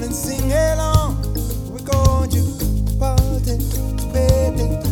on and sing along. We're going to party, party.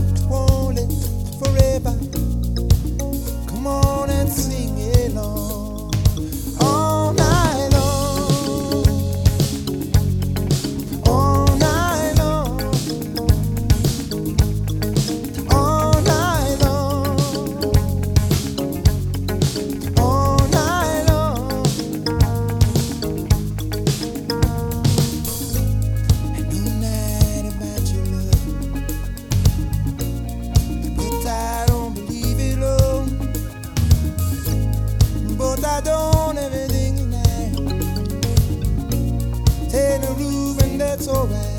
I don't everything now. Take the roof and that's alright.